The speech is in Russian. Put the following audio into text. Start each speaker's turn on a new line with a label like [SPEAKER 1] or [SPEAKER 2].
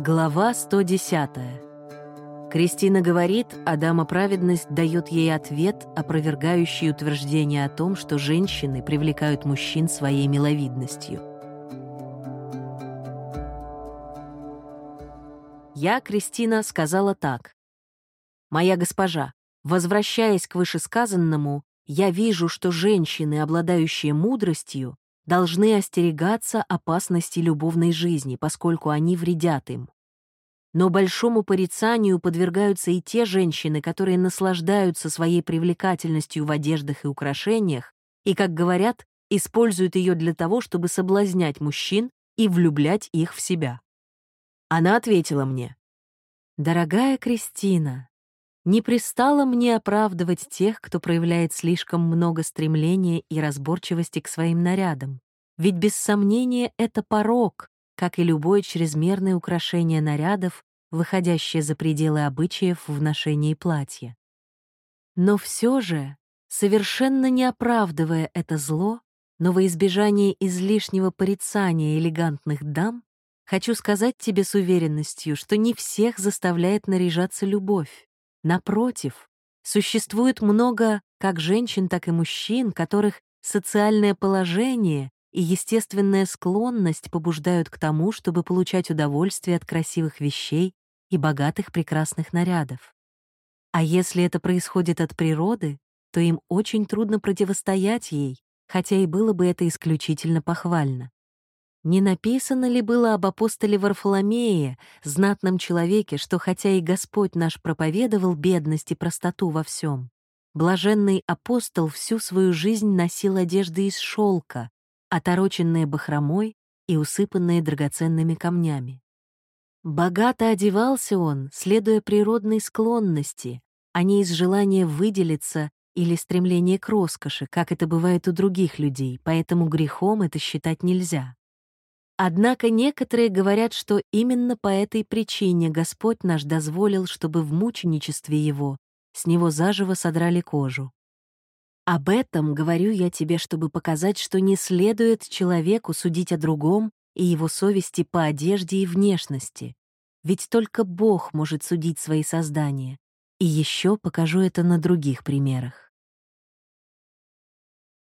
[SPEAKER 1] Глава 110. Кристина говорит, а дама праведность дает ей ответ, опровергающий утверждение о том, что женщины привлекают мужчин своей миловидностью. Я, Кристина, сказала так. «Моя госпожа, возвращаясь к вышесказанному, я вижу, что женщины, обладающие мудростью, должны остерегаться опасности любовной жизни, поскольку они вредят им. Но большому порицанию подвергаются и те женщины, которые наслаждаются своей привлекательностью в одеждах и украшениях и, как говорят, используют ее для того, чтобы соблазнять мужчин и влюблять их в себя. Она ответила мне, «Дорогая Кристина, не пристало мне оправдывать тех, кто проявляет слишком много стремления и разборчивости к своим нарядам. Ведь без сомнения это порог, как и любое чрезмерное украшение нарядов, выходящее за пределы обычаев в ношении платья. Но все же, совершенно не оправдывая это зло, но во избежание излишнего порицания элегантных дам, хочу сказать тебе с уверенностью, что не всех заставляет наряжаться любовь. Напротив, существует много как женщин, так и мужчин, которых социальное положение и естественная склонность побуждают к тому, чтобы получать удовольствие от красивых вещей и богатых прекрасных нарядов. А если это происходит от природы, то им очень трудно противостоять ей, хотя и было бы это исключительно похвально. Не написано ли было об апостоле Варфоломее, знатном человеке, что хотя и Господь наш проповедовал бедность и простоту во всем, блаженный апостол всю свою жизнь носил одежды из шелка, отороченные бахромой и усыпанные драгоценными камнями. Богато одевался он, следуя природной склонности, а не из желания выделиться или стремления к роскоши, как это бывает у других людей, поэтому грехом это считать нельзя. Однако некоторые говорят, что именно по этой причине Господь наш дозволил, чтобы в мученичестве его с него заживо содрали кожу. Об этом говорю я тебе, чтобы показать, что не следует человеку судить о другом и его совести по одежде и внешности, ведь только Бог может судить свои создания. И еще покажу это на других примерах.